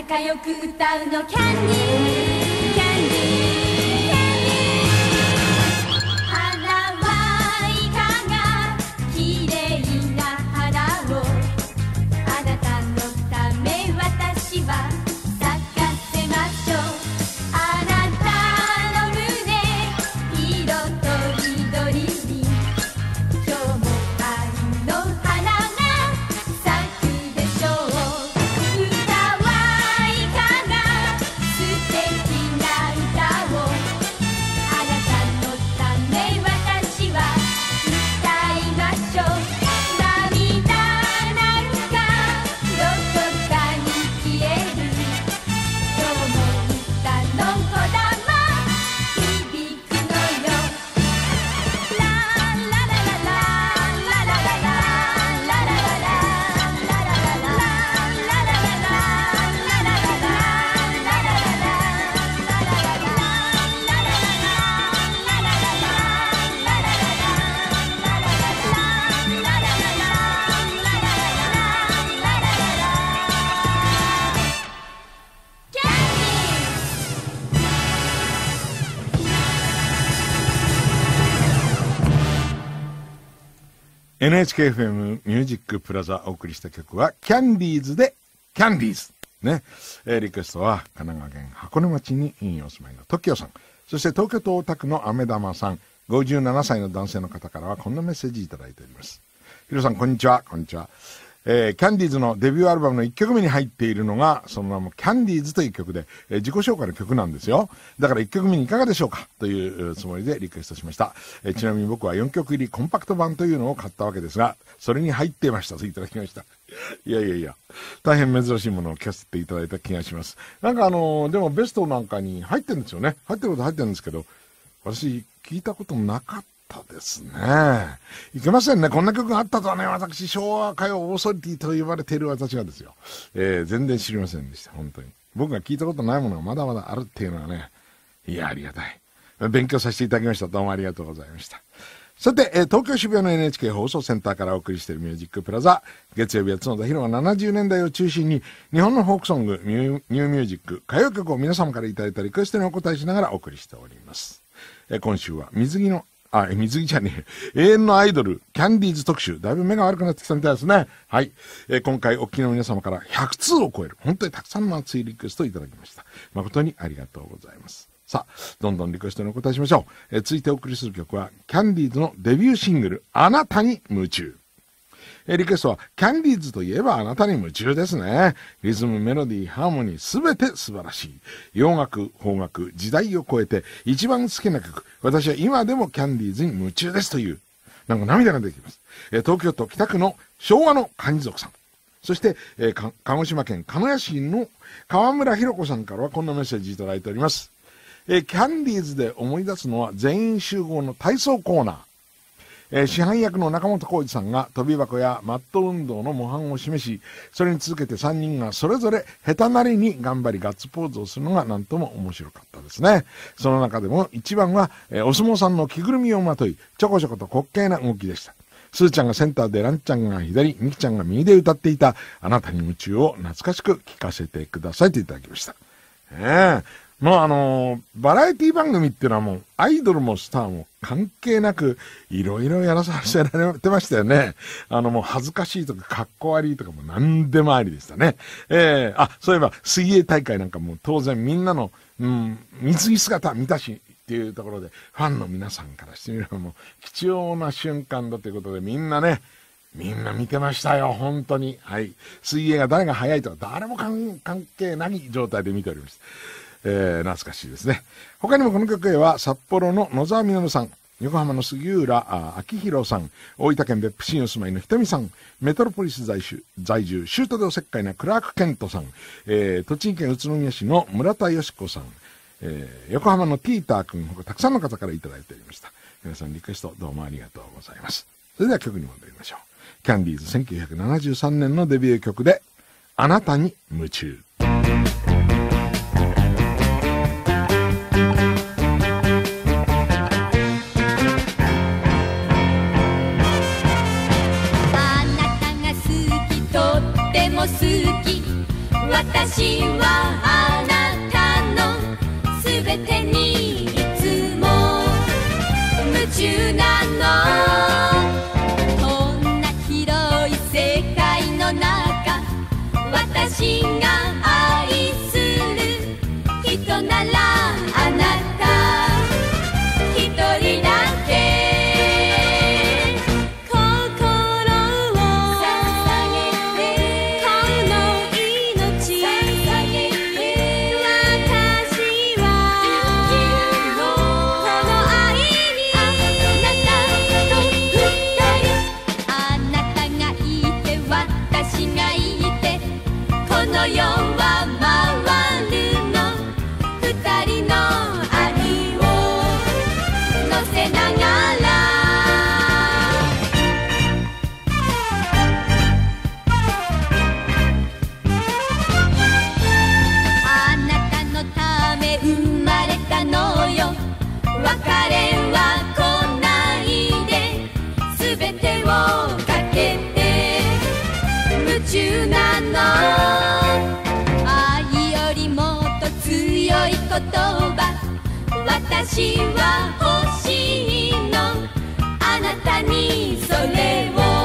仲良く歌うのキャ NHKFM ミュージックプラザお送りした曲は、キャンディーズで、キャンディーズ。ね。えーリクエストは、神奈川県箱根町にお住まいの TOKIO さん。そして東京都大田区の飴玉さん。57歳の男性の方からはこんなメッセージいただいております。ヒロさん、こんにちは。こんにちは。えーキャンディーズのデビューアルバムの1曲目に入っているのが、その名もキャンディーズという曲で、えー自己紹介の曲なんですよ。だから1曲目にいかがでしょうか？というつもりでリクエストしました。えーちなみに僕は4曲入りコンパクト版というのを買ったわけですが、それに入っていましたといただきました。いやいやいや、大変珍しいものを聞かせていただいた気がします。なんかあのーでもベストなんかに入ってるんですよね。入ってること入ってるんですけど、私聞いたことなかったですね。いけませんね。こんな曲があったとはね、私、昭和歌謡オーソリティと呼ばれている私がですよ。えー全然知りませんでした。本当に。僕が聞いたことないものがまだまだあるっていうのはね、いや、ありがたい。勉強させていただきました。どうもありがとうございました。さて、えー東京渋谷の NHK 放送センターからお送りしているミュージックプラザ。月曜日はつのだ☆ひろが70年代を中心に、日本のフォークソング、ニューミュージック、歌謡曲を皆様からいただいたリクエストにお答えしながらお送りしております。えー今週は水着の、あ、え水着じゃねえ、永遠のアイドル、キャンディーズ特集。だいぶ目が悪くなってきたみたいですね。はい。えー今回お聞きの皆様から100通を超える、本当にたくさんの熱いリクエストをいただきました。誠にありがとうございます。さあ、どんどんリクエストにお答えしましょう。えー続いてお送りする曲は、キャンディーズのデビューシングル、あなたに夢中。えリクエストは、キャンディーズといえばあなたに夢中ですね。リズム、メロディー、ハーモニー、すべて素晴らしい。洋楽、邦楽、時代を超えて、一番好きな曲。私は今でもキャンディーズに夢中ですという、なんか涙が出てきます。え東京都北区の昭和の漢字族さん。そして、えーか鹿児島県鹿屋市の川村博子さんからはこんなメッセージいただいております。えーキャンディーズで思い出すのは全員集合の体操コーナー。えー市販役の中本浩二さんが飛び箱やマット運動の模範を示し、それに続けて3人がそれぞれ下手なりに頑張りガッツポーズをするのがなんとも面白かったですね。その中でも一番は、えーお相撲さんの着ぐるみをまとい、ちょこちょこと滑稽な動きでした。スーちゃんがセンターでランちゃんが左、ミキちゃんが右で歌っていたあなたに夢中を懐かしく聞かせてくださいといただきました。ええもうあのーバラエティ番組っていうのはもう、アイドルもスターも関係なく、いろいろやらさせられてましたよね。あのもう恥ずかしいとか、かっこ悪いとかも何でもありでしたね。ええあ、そういえば、水泳大会なんかも当然みんなの、うん、水着姿見たし、っていうところで、ファンの皆さんからしてみればもう、貴重な瞬間だということで、みんなね、みんな見てましたよ、本当に。はい。水泳が誰が速いとか、誰も関係ない状態で見ておりました。えー、懐かしいですね。他にもこの曲へは、札幌の野沢実さん、横浜の杉浦明宏さん、大分県別府市にお住まいのひとみさん、メトロポリス在住、在住、シュートでおせっかいなクラーク・ケントさん、えー、栃木県宇都宮市の村田よし子さん、えー、横浜のティーター君、他たくさんの方からいただいておりました。皆さんリクエストどうもありがとうございます。それでは曲に戻りましょう。キャンディーズ1973年のデビュー曲で、あなたに夢中。私はあなたのすべてにいつも夢中なの。こんな広い世界の中私がなの愛よりもっと強い言葉私は欲しいの。あなたにそれを。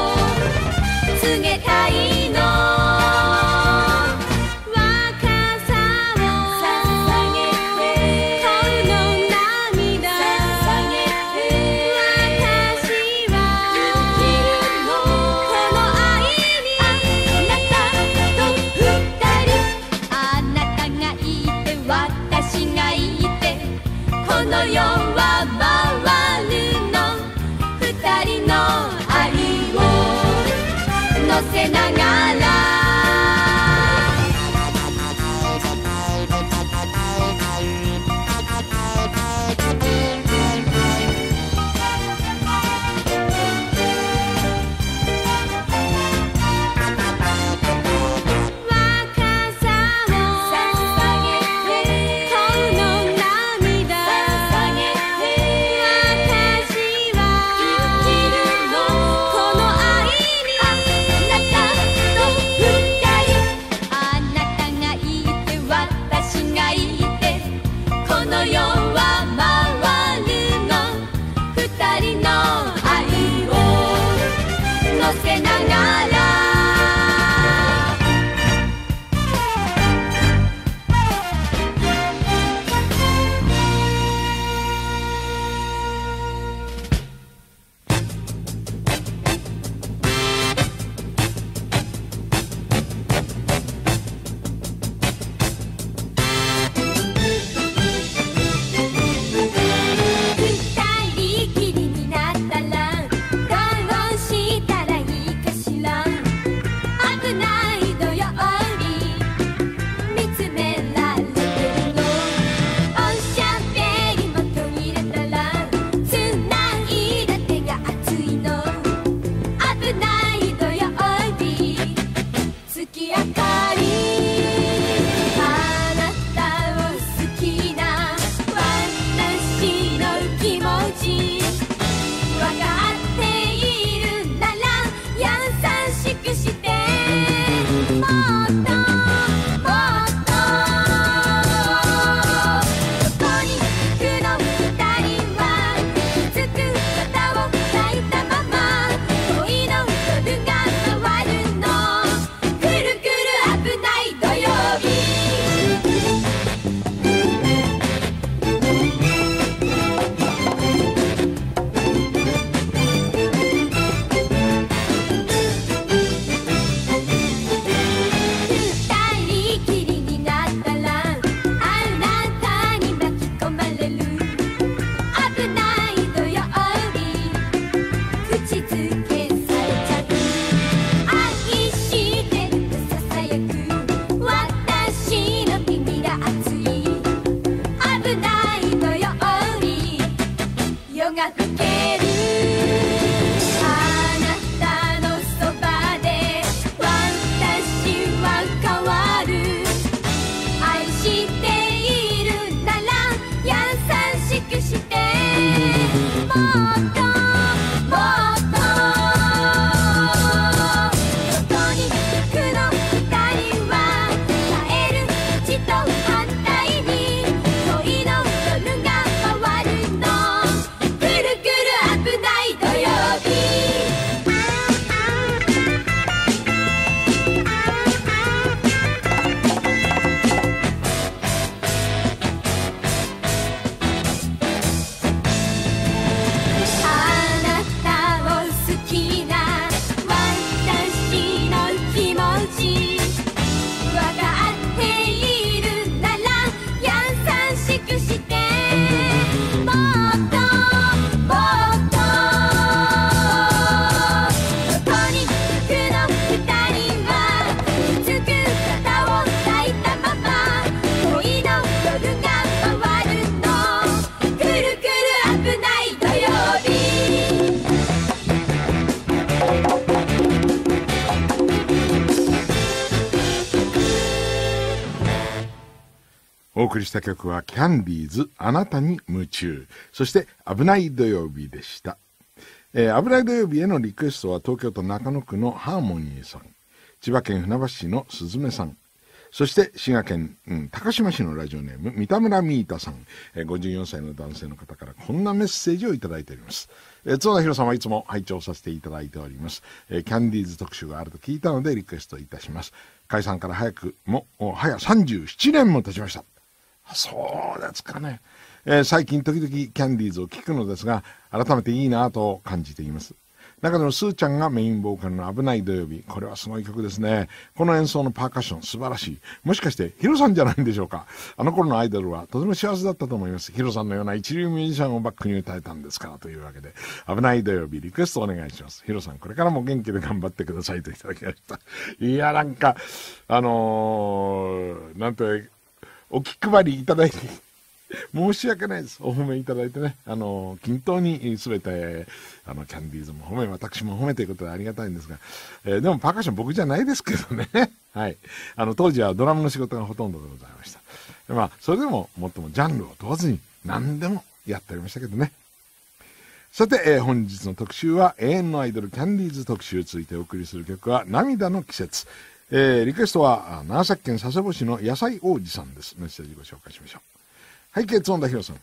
送りした曲はキャンディーズあなたに夢中。そして危ない土曜日でした。えー、危ない土曜日へのリクエストは東京都中野区のハーモニーさん。千葉県船橋市のすずめさん。そして滋賀県、うん、高島市のラジオネーム三田村ミータさん、えー、54歳の男性の方からこんなメッセージをいただいております。えー、津田博さんはいつも拝聴させていただいております、えー、キャンディーズ特集があると聞いたのでリクエストいたします。解散から早くも、早37年も経ちました。そうですかね。えー、最近時々キャンディーズを聴くのですが、改めていいなと感じています。中でもスーちゃんがメインボーカルの危ない土曜日。これはすごい曲ですね。この演奏のパーカッション素晴らしい。もしかしてヒロさんじゃないんでしょうか。あの頃のアイドルはとても幸せだったと思います。ヒロさんのような一流ミュージシャンをバックに歌えたんですからというわけで、危ない土曜日リクエストお願いします。ヒロさんこれからも元気で頑張ってくださいといただきました。いや、なんか、あのー、なんて、お気配りいただいて、申し訳ないです。お褒めいただいてね。あの、均等にすべて、あの、キャンディーズも褒め、私も褒めということでありがたいんですが、えー、でもパーカッション僕じゃないですけどね。はい。あの、当時はドラムの仕事がほとんどでございました。まあ、それでも、もっともジャンルを問わずに何でもやっておりましたけどね。さて、えー、本日の特集は永遠のアイドルキャンディーズ特集についてお送りする曲は涙の季節。えー、リクエストは、長崎県佐世保市の野菜王子さんです。メッセージご紹介しましょう。背景つんだひろさん。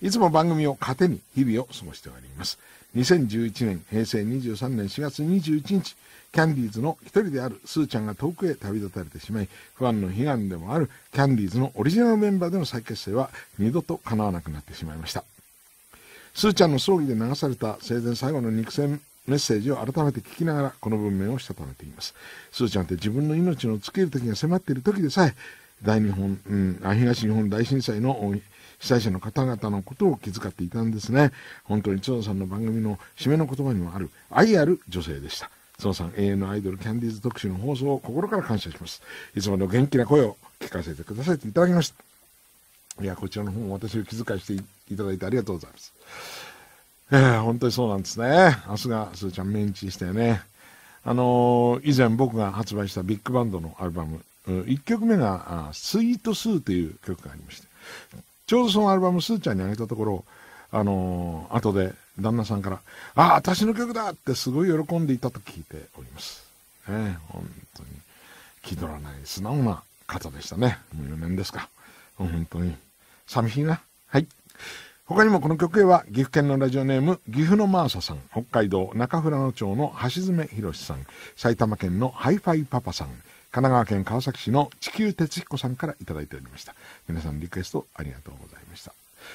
いつも番組を糧に日々を過ごしております。2011年、平成23年4月21日、キャンディーズの一人であるスーちゃんが遠くへ旅立たれてしまい、不安の悲願でもあるキャンディーズのオリジナルメンバーでの再結成は二度と叶わなくなってしまいました。スーちゃんの葬儀で流された生前最後の肉声メッセージを改めて聞きながらこの文面をしたためています。スーちゃんって自分の命の尽きる時が迫っている時でさえ、大日本、うん、東日本大震災の被災者の方々のことを気遣っていたんですね。本当に津野さんの番組の締めの言葉にもある愛ある女性でした。津野さん、永遠のアイドルキャンディーズ特集の放送を心から感謝します。いつもの元気な声を聞かせてくださいといただきました。いや、こちらの方も私を気遣いしていただいてありがとうございます。えー、本当にそうなんですね。明日がすーちゃんメンチしてね。あのー、以前僕が発売したビッグバンドのアルバム、1曲目が、スイートスーという曲がありまして、ちょうどそのアルバムスーちゃんにあげたところ、あのー、後で旦那さんから、あ、私の曲だってすごい喜んでいたと聞いております。えー、本当に気取らない素直な方でしたね。もう4年ですか。本当に寂しいな。はい。他にもこの曲へは岐阜県のラジオネーム岐阜のマーサさん、北海道中富良野町の橋爪博さん、埼玉県のハイファイパパさん、神奈川県川崎市の地球哲彦さんからいただいておりました。皆さんリクエストありがとうございました。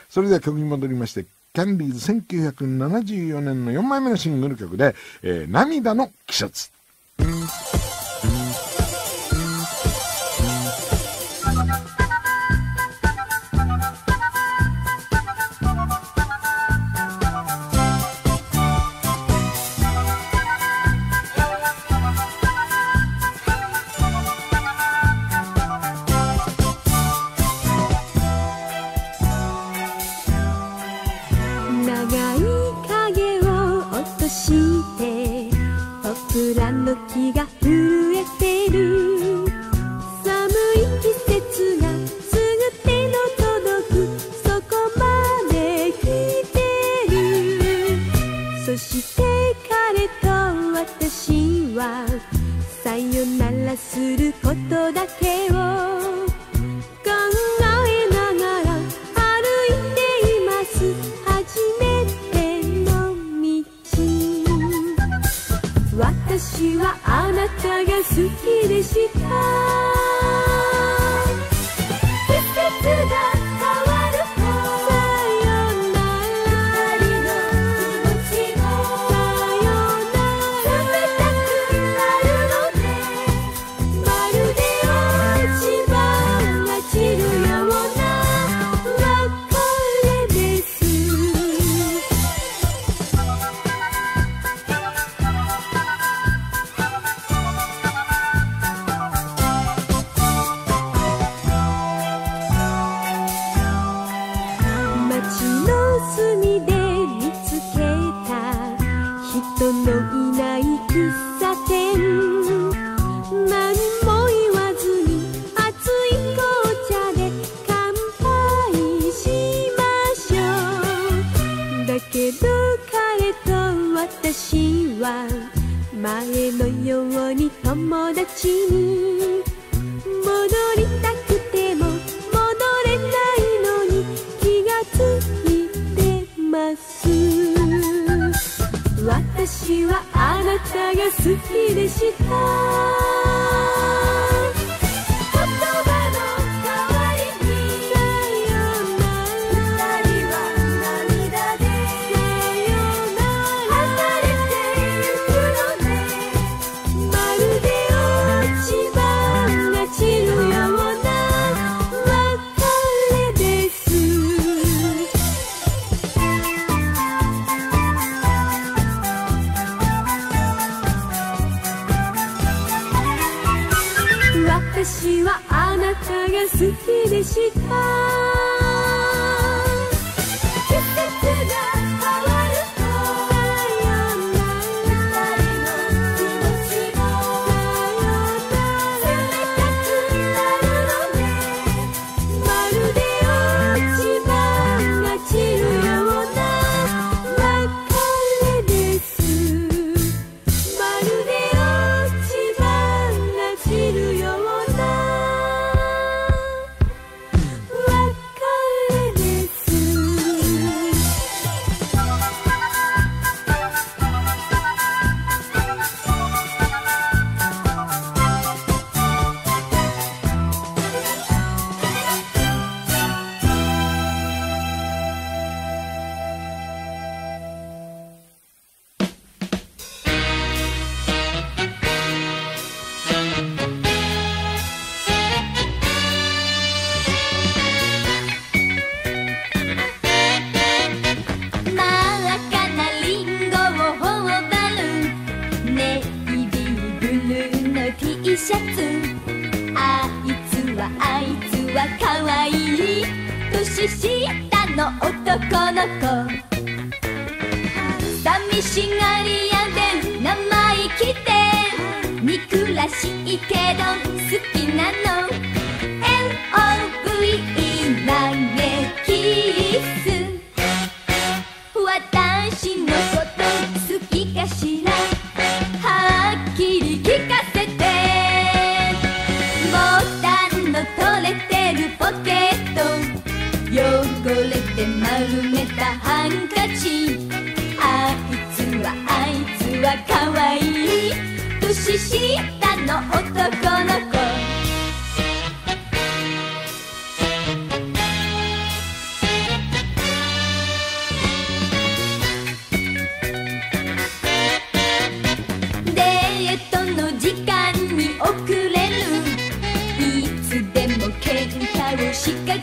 それでは曲に戻りまして、キャンディーズ1974年の4枚目のシングル曲で、えー、涙の季節。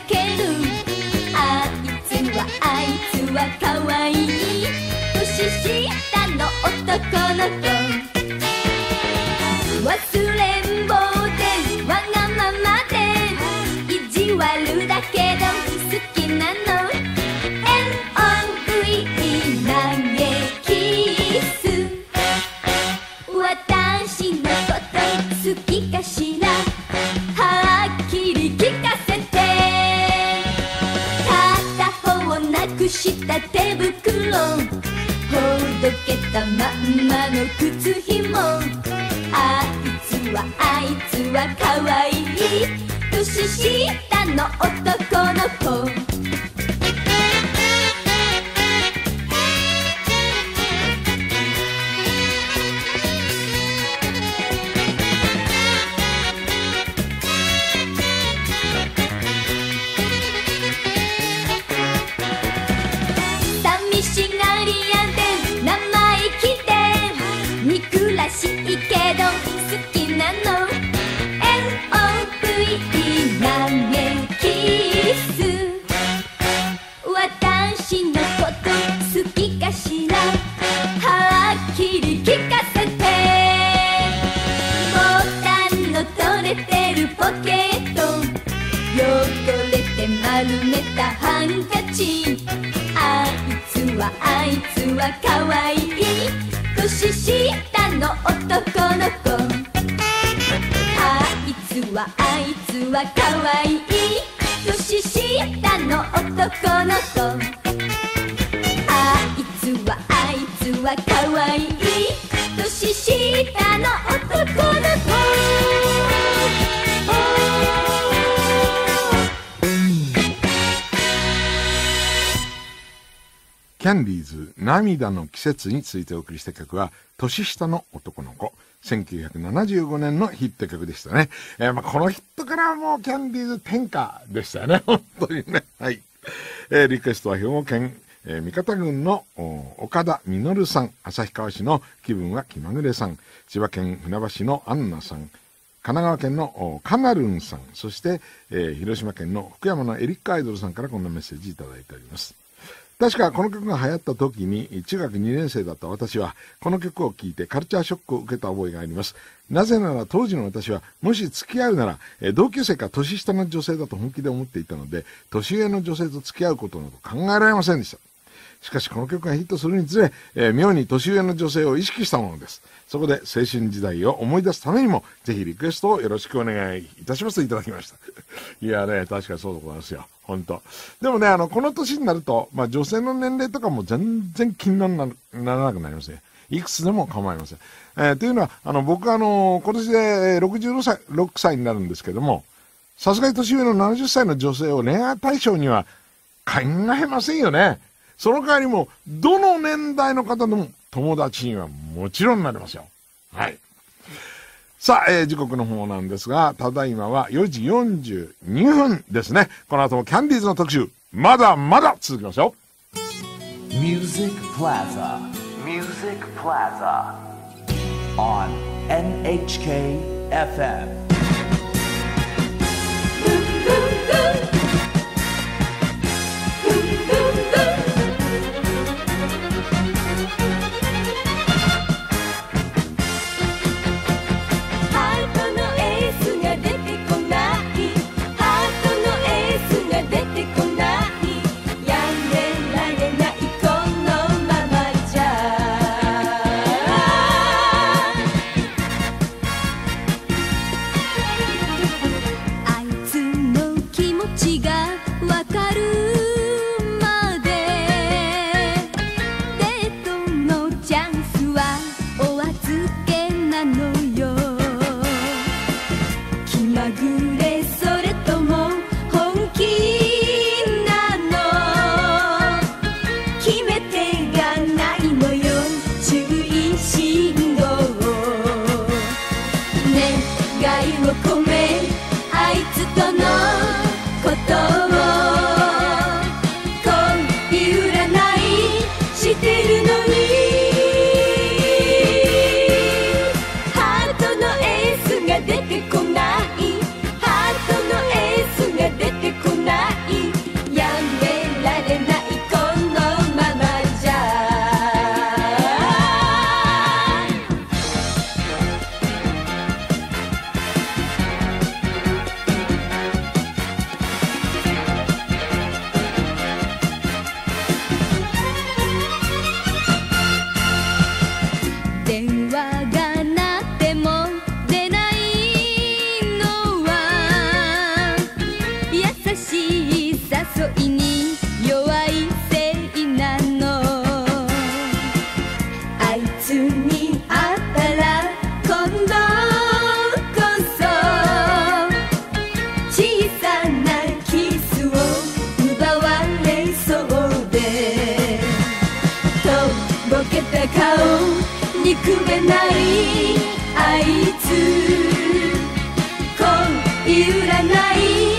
ける。あいつはあいつはかわい。い年下の男の子。忘れの靴紐。あいつはあいつはかわいい。かわいい年下の男のキャンディーズ涙の季節についてお送りした曲は年下の男の子。1975年のヒット曲でしたね、えー、まあ、このヒットからもうキャンディーズ天下でしたね。本当にね。はい、えー、リクエストは兵庫県えー三方郡の岡田実さん、旭川市の気分は気まぐれさん、千葉県船橋のアンナさん、神奈川県のカナルンさん、そして、えー広島県の福山のエリックアイドルさんからこんなメッセージいただいております。確かこの曲が流行った時に中学2年生だった私はこの曲を聴いてカルチャーショックを受けた覚えがあります。なぜなら当時の私はもし付き合うならえ同級生か年下の女性だと本気で思っていたので年上の女性と付き合うことなど考えられませんでした。しかしこの曲がヒットするにつれ、えー妙に年上の女性を意識したものです。そこで青春時代を思い出すためにも、ぜひリクエストをよろしくお願いいたしますといただきました。いやね、確かにそうでございますよ。本当でもね、あの、この年になると、まあ女性の年齢とかも全然気にならなくなりますね。いくつでも構いません。えーというのは、あの、僕はあの、今年で66歳、6歳になるんですけども、さすがに年上の70歳の女性を恋愛対象には考えませんよね。その代わりも、どの年代の方でも友達にはもちろんなりますよ。はい。さあ、えー時刻の方なんですが、ただいまは4時42分ですね。この後もキャンディーズの特集、まだまだ続きますよ。Music Plaza. Music Plaza. On NHK FM. あいつに会ったら今度こそ小さなキスを奪われそうでとぼけた顔憎めないあいつ恋占い。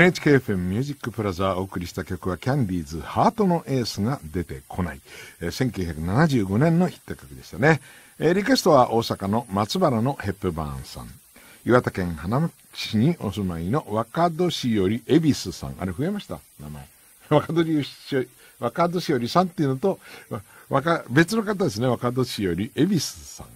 NHKFM ミュージックプラザお送りした曲はキャンディーズハートのエースが出てこない。え1975年のヒット曲でしたね。えリクエストは大阪の松原のヘップバーンさん。岩手県花巻市にお住まいの若戸市より恵比寿さん。あれ増えました？名前。若戸市より、若戸市よりさんっていうのと、若、別の方ですね。若戸市より恵比寿さん。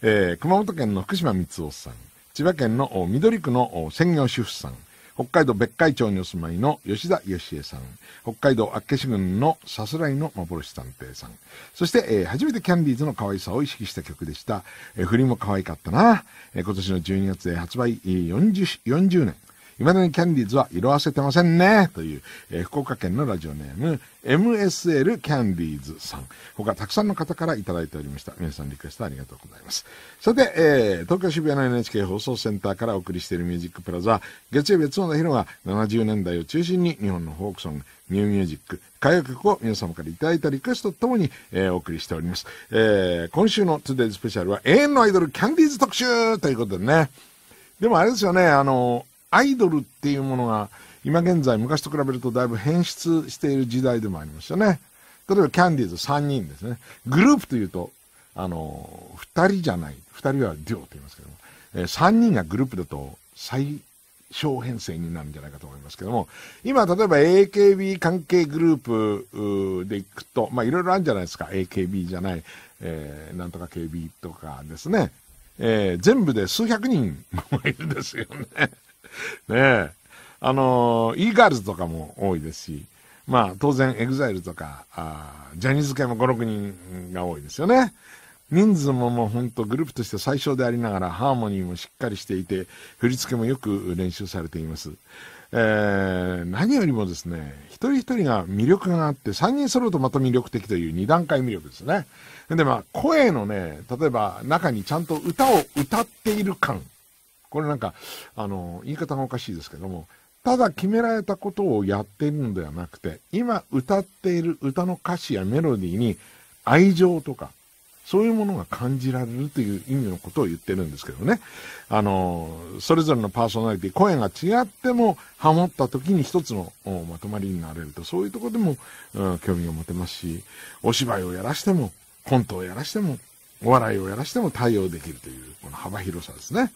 えー熊本県の福島光夫さん。千葉県の緑区の専業主婦さん。北海道別海町にお住まいの吉田義恵さん。北海道厚岸郡のさすらいの幻探偵さん。そして、えー初めてキャンディーズの可愛さを意識した曲でした。えー振りも可愛かったな。えー今年の12月で発売 40, 40年。未だにキャンディーズは色あせてませんね。という、えー福岡県のラジオネーム、MSL キャンディーズさん。他たくさんの方からいただいておりました。皆さんリクエストありがとうございます。さて、えー東京渋谷の NHK 放送センターからお送りしているミュージックプラザ、月曜日つのだ☆ひろが70年代を中心に日本のフォークソング、ニューミュージック、歌謡曲を皆様からいただいたリクエストとともに、えーお送りしております。えー今週の Today スペシャルは永遠のアイドルキャンディーズ特集ということでね。でもあれですよね、あの、アイドルっていうものが、今現在昔と比べるとだいぶ変質している時代でもありますよね。例えばキャンディーズ3人ですね。グループというと、あの、2人じゃない。2人はデュオと言いますけども、えー3人がグループだと最小編成になるんじゃないかと思いますけども、今例えば AKB 関係グループでいくと、まあいろいろあるんじゃないですか。AKB じゃない、えーなんとか KB とかですね。えー全部で数百人もいるんですよね。ねえ。あのー、e ガールズとかも多いですし、まあ当然エグザイルとか、あジャニーズ系も5、6人が多いですよね。人数ももう本当グループとして最小でありながらハーモニーもしっかりしていて、振り付けもよく練習されています。えー何よりもですね、一人一人が魅力があって、3人揃うとまた魅力的という2段階魅力ですね。で、まあ、声のね、例えば中にちゃんと歌を歌っている感。これなんか、あの、言い方がおかしいですけども、ただ決められたことをやっているのではなくて、今歌っている歌の歌詞やメロディーに愛情とか、そういうものが感じられるという意味のことを言ってるんですけどね。あの、それぞれのパーソナリティ、声が違っても、ハモった時に一つのまとまりになれると、そういうとこでも、うん興味が持てますし、お芝居をやらしても、コントをやらしても、お笑いをやらしても対応できるという、この幅広さですね。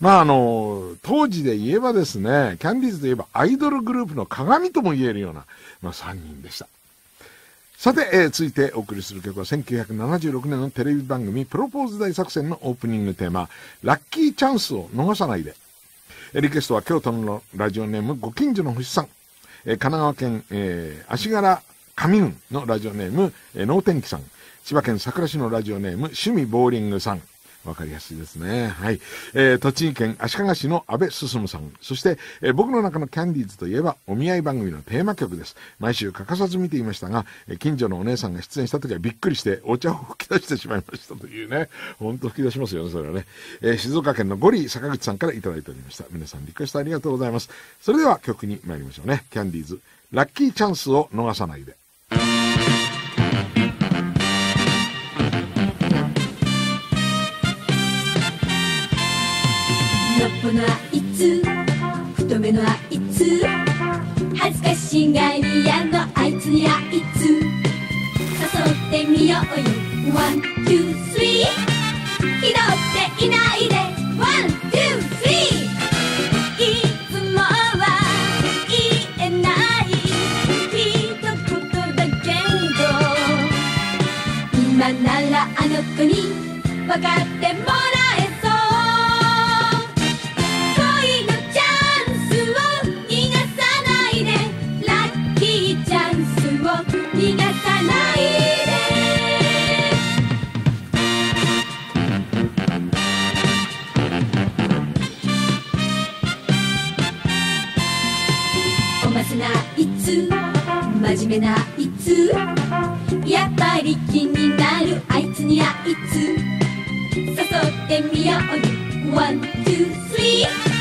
まああの、当時で言えばですね、キャンディーズで言えばアイドルグループの鏡とも言えるような、まあ3人でした。さて、えー続いてお送りする曲は1976年のテレビ番組プロポーズ大作戦のオープニングテーマ、ラッキーチャンスを逃さないで。えリクエストは京都のラジオネームご近所の星さん。えー神奈川県、えー足柄上郡のラジオネーム、えー能天気さん。千葉県桜市のラジオネーム、趣味ボーリングさん。わかりやすいですね。はい。えー栃木県足利市の安倍進さん。そして、えー僕の中のキャンディーズといえば、お見合い番組のテーマ曲です。毎週欠かさず見ていましたが、えー近所のお姉さんが出演した時はびっくりして、お茶を吹き出してしまいましたというね。ほんと吹き出しますよね、それはね。えー静岡県のゴリ坂口さんからいただいておりました。皆さんリクエストありがとうございます。それでは曲に参りましょうね。キャンディーズ、ラッキーチャンスを逃さないで。ぽのあいつ太めのあいつ。恥ずかしがり屋のあいつにあいつ。誘ってみようよ。 One, two, three。気取っていないで。ワン、ツー、スリー。いつもは言えない。一言だけど。今ならあの子に分かってもめないつ？やっぱり気になるあいつにあいつ。誘ってみようよ。ワン、ツー、スリー。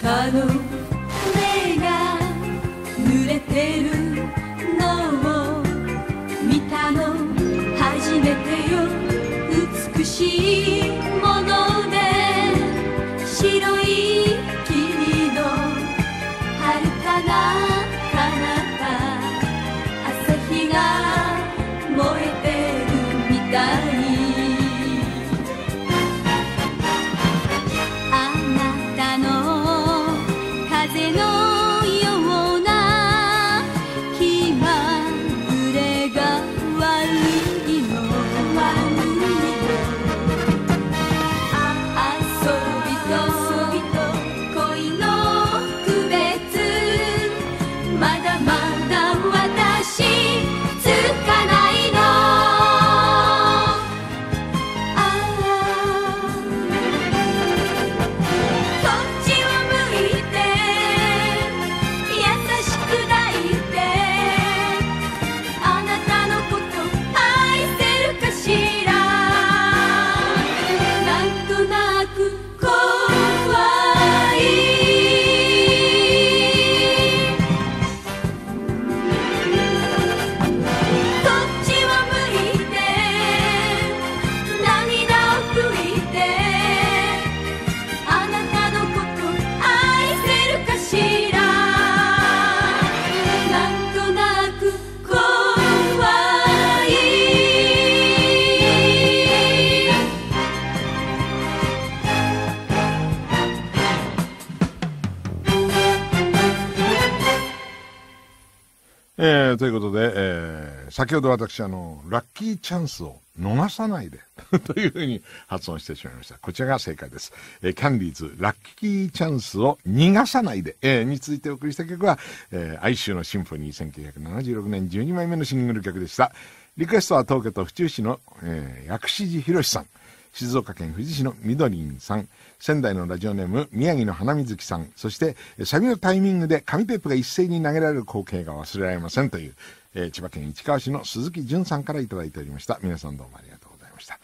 たの。目が濡れてるのを見たの。初めてよ。美しい。えー、ということで、えー、先ほど私、あの、ラッキーチャンスを逃さないで というふうに発音してしまいました。こちらが正解です。えー、キャンディーズ、ラッキーチャンスを逃がさないで、えー、についてお送りした曲は、えー、哀愁のシンフォニー1976年12枚目のシングル曲でした。リクエストは東京都府中市の、えー、薬師寺博さん。静岡県富士市のみどりんさん。仙台のラジオネーム宮城の花水木さん。そしてサビのタイミングで紙テープが一斉に投げられる光景が忘れられません。という、えー千葉県市川市の鈴木淳さんからいただいておりました。皆さんどうもありがとうございました。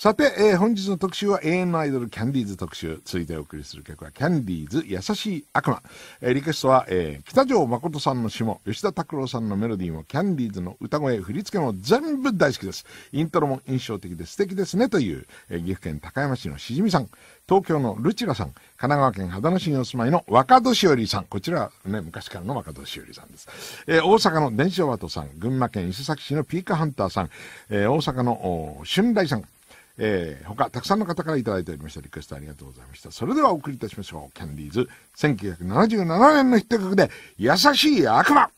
さて、えー本日の特集は永遠のアイドルキャンディーズ特集。続いてお送りする曲はキャンディーズ優しい悪魔。えーリクエストは、えー北条誠さんの詩も吉田拓郎さんのメロディーもキャンディーズの歌声、振り付けも全部大好きです。イントロも印象的で素敵ですねという、えー岐阜県高山市のしじみさん。東京のルチラさん、神奈川県秦野市にお住まいの若年寄さん、こちらはね、昔からの若年寄さんです。えー大阪の電子ワトさん、群馬県伊勢崎市のピーカハンターさん、えー大阪の春来さん、えー他、たくさんの方から頂いておりました。リクエストありがとうございました。それではお送りいたしましょう。キャンディーズ、1977年のヒット曲で、優しい悪魔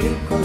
震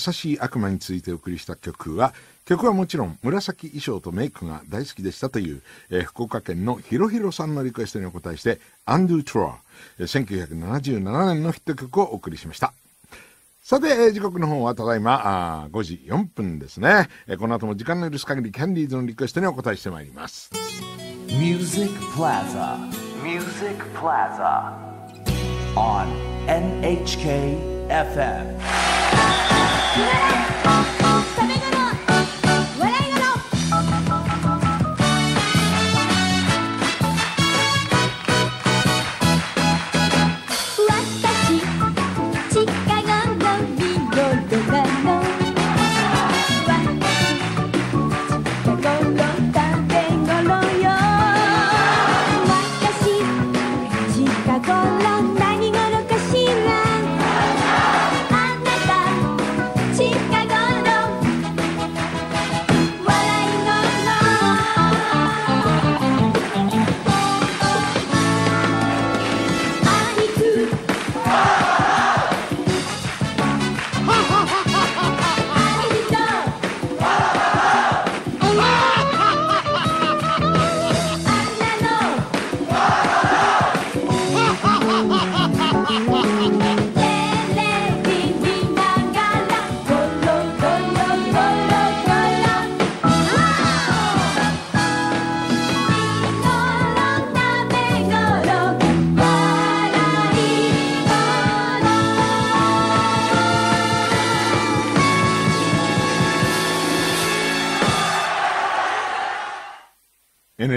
しい悪魔についてお送りした曲は、曲はもちろん紫衣装とメイクが大好きでしたという、えー、福岡県のひろひろさんのリクエストにお答えして、Undo Tour、えー、1977年のヒット曲をお送りしました。さて、えー、時刻の方はただいまあ5時4分ですね、えー、この後も時間の許す限りキャンディーズのリクエストにお答えしてまいります。Music Plaza Music Plaza on NHK FM Yeah.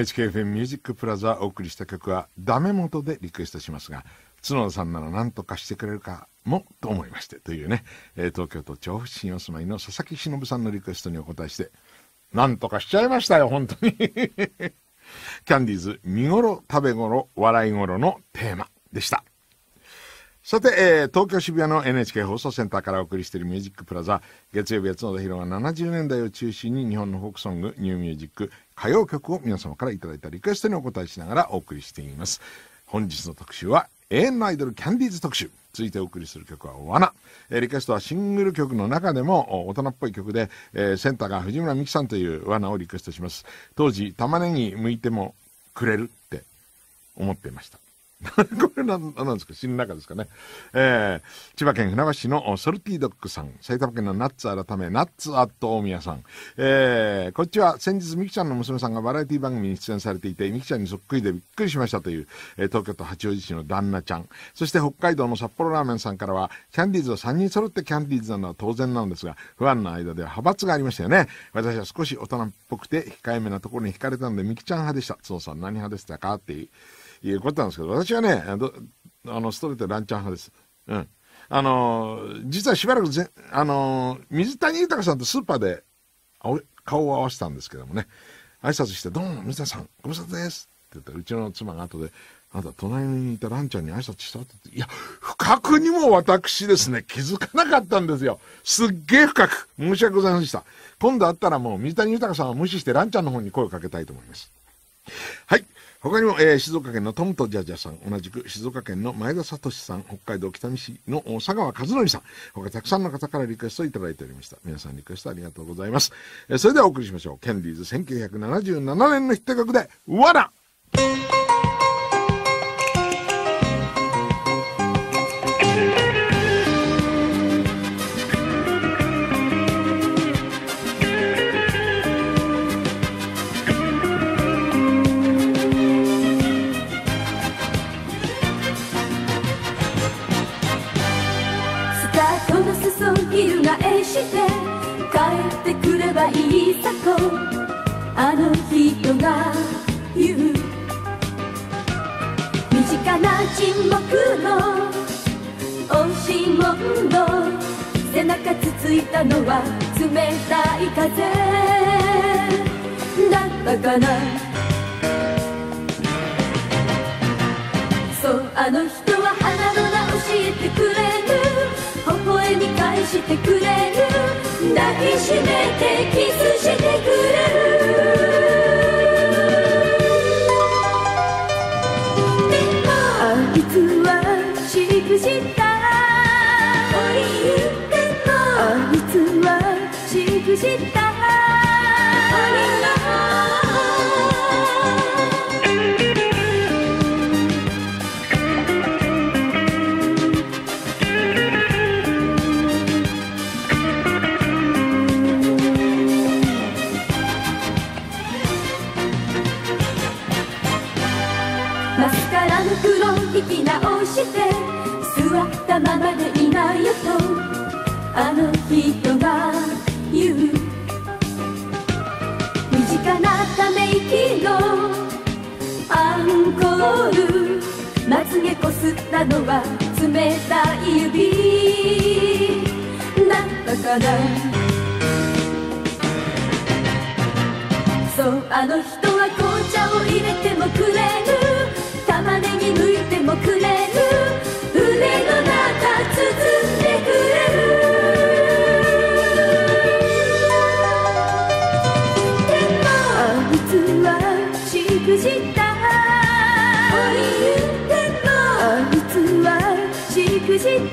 NHKFM ミュージックプラザお送りした曲はダメ元でリクエストしますがつのださんなら何とかしてくれるかもと思いましてというね、え、東京都調布市にお住まいの佐々木忍さんのリクエストにお答えして何とかしちゃいましたよ本当に。キャンディーズ見頃食べ頃笑い頃のテーマでした。さて、えー、東京渋谷の NHK 放送センターからお送りしているミュージックプラザ、月曜日はつのだ☆ひろが70年代を中心に日本のフォークソング、ニューミュージック、歌謡曲を皆様からいただいたリクエストにお答えしながらお送りしています。本日の特集は永遠のアイドルキャンディーズ特集。続いてお送りする曲は「罠」えーリクエストはシングル曲の中でも大人っぽい曲で、えーセンターが藤村美樹さんという罠をリクエストします。当時玉ねぎ剥いてもくれるって思っていました。これなんなんですか新中ですかね、えー千葉県船橋市のソルティードッグさん。埼玉県のナッツ改めナッツアット大宮さん、えーこっちは先日みきちゃんの娘さんがバラエティ番組に出演されていてみきちゃんにそっくりでびっくりしましたという、えー東京都八王子市の旦那ちゃん。そして北海道の札幌ラーメンさんからはキャンディーズは3人揃ってキャンディーズなのは当然なのですがファンの間では派閥がありましたよね。私は少し大人っぽくて控えめなところに惹かれたのでみきちゃん派でした。つさん何派でしたか？っていう。いうことなんですけど、私はね、あのストレートランチャー派です。うん。あの実はしばらくぜ、あの水谷豊さんとスーパーで顔を合わせたんですけどもね、挨拶して、どうも、水谷さん、ご無沙汰です。って言ったら、うちの妻が後で、あなた、隣にいたランちゃんに挨拶した？って言って、いや、不覚にも私ですね、気づかなかったんですよ。すっげえ深く。申し訳ございませんでした。今度会ったらもう、水谷豊さんは無視して、ランちゃんの方に声をかけたいと思います。はい。他にも、えー静岡県のトムとジャジャさん、同じく静岡県の前田聡さん、北海道北見市の佐川和則さん、他たくさんの方からリクエストをいただいておりました。皆さんリクエストありがとうございます。えーそれではお送りしましょう。ケンディーズ1977年のヒット曲で、わらばいいさとあの人が言う身近な沈黙の押し物背中つついたのは冷たい風。だったかな。そうあの人は花の名教えてくれる。微笑み返してくれる。抱きしめてキスしてくれる。ままでいないよとあの人が言う。身近なため息のアンコール。まつげこすったのは冷たい指。だったかな。そうあの人は紅茶を入れてもくれる。し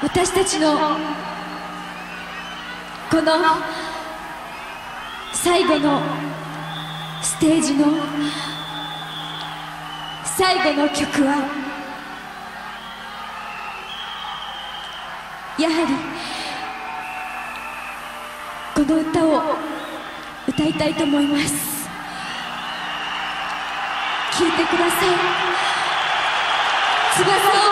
私たちのこの最後のージの最後の曲はやはりこの歌を歌いたいと思います。聴いてください。翼を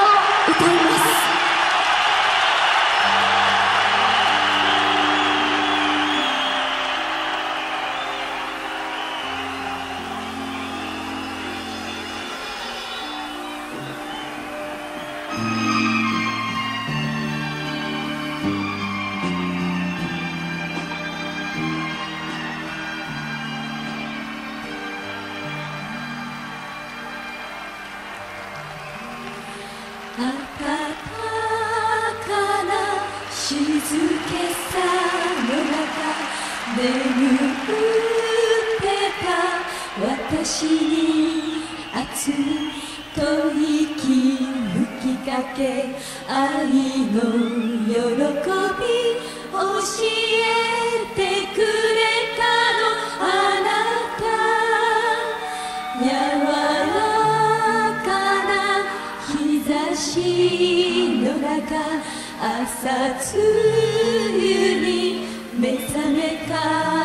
私に熱い吐息吹きかけ愛の喜び教えてくれたのあなた柔らかな日差しの中朝露に目覚めか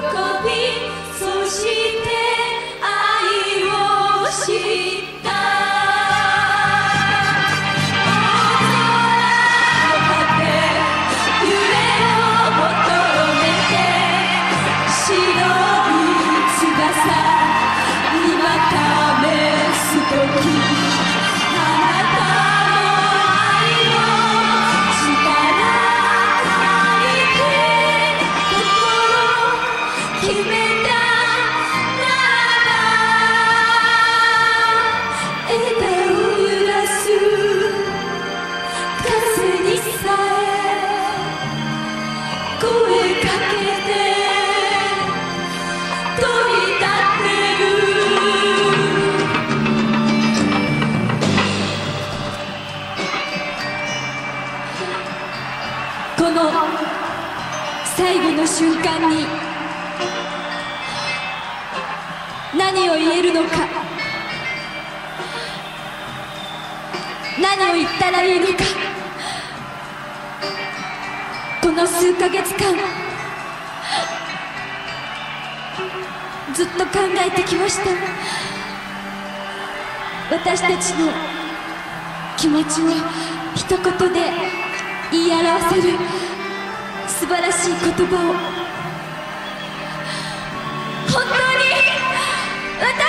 喜らいいのか。この数ヶ月間ずっと考えてきました。私たちの気持ちを一言で言い表せる素晴らしい言葉を。本当に私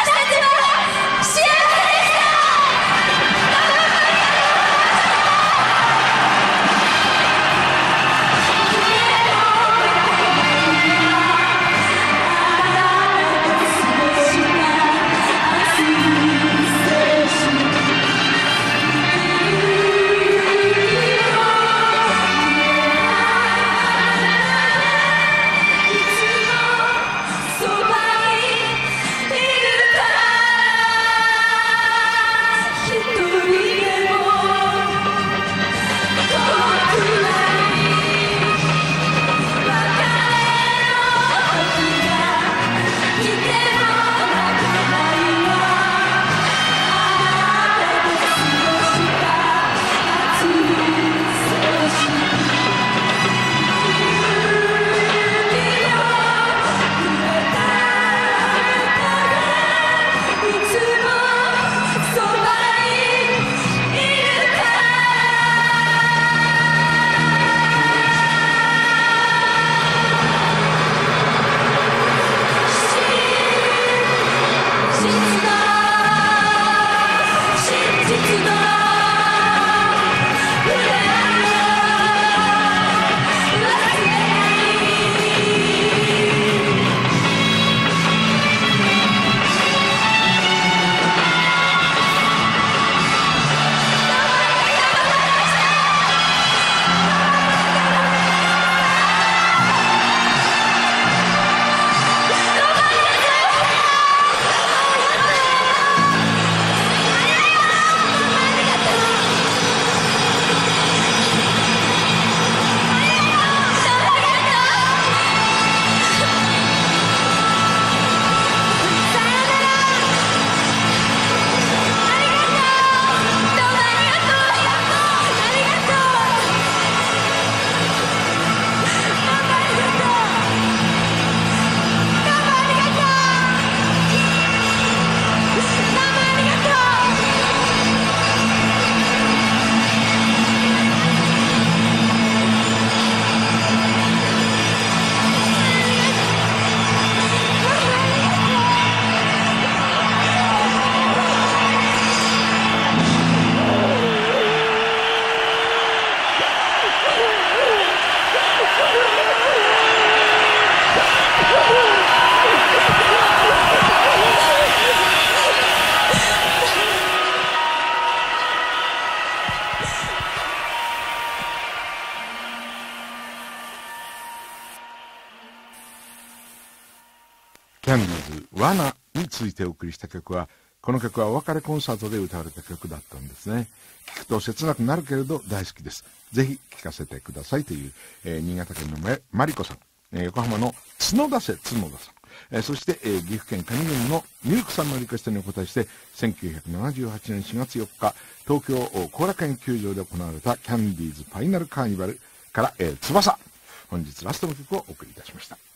についてお送りした曲は、この曲はお別れコンサートで歌われた曲だったんですね。聞くと切なくなるけれど大好きです。ぜひ聴かせてくださいという、えー新潟県のめマリコさん、えー横浜の角田瀬角田さん、えーそして、えー岐阜県上郡のミルクさんのリクエストにお答えして、1978年4月4日、東京後楽園球場で行われたキャンディーズファイナルカーニバルから、えー翼。本日ラストの曲をお送りいたしました。